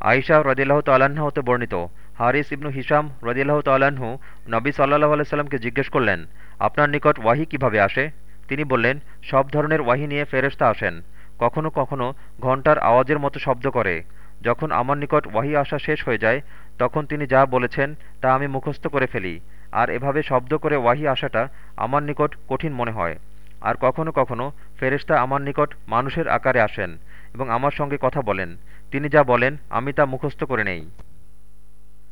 আইসা রদিল্লাহ তাল্লাহ্ন হতে বর্ণিত। হারিস ইবনু হিসাম রদিল্লাহ তাল্লাহ্ন নবী সাল্লাহ আলাইসাল্লামকে জিজ্ঞেস করলেন, আপনার নিকট ওয়াহি কীভাবে আসে? তিনি বললেন, সব ধরনের ওয়াহি নিয়ে ফেরেস্তা আসেন। কখনো কখনো ঘণ্টার আওয়াজের মতো শব্দ করে। যখন আমার নিকট ওয়াহি আসা শেষ হয়ে যায়, তখন তিনি যা বলেছেন তা আমি মুখস্থ করে ফেলি। আর এভাবে শব্দ করে ওয়াহি আসাটা আমার নিকট কঠিন মনে হয়। আর কখনো কখনো ফেরেশতা আমার নিকট মানুষের আকারে আসেন। এবং আমার সঙ্গে কথা বলেন। তিনি যা বলেন আমি তা মুখস্থ করে নেই।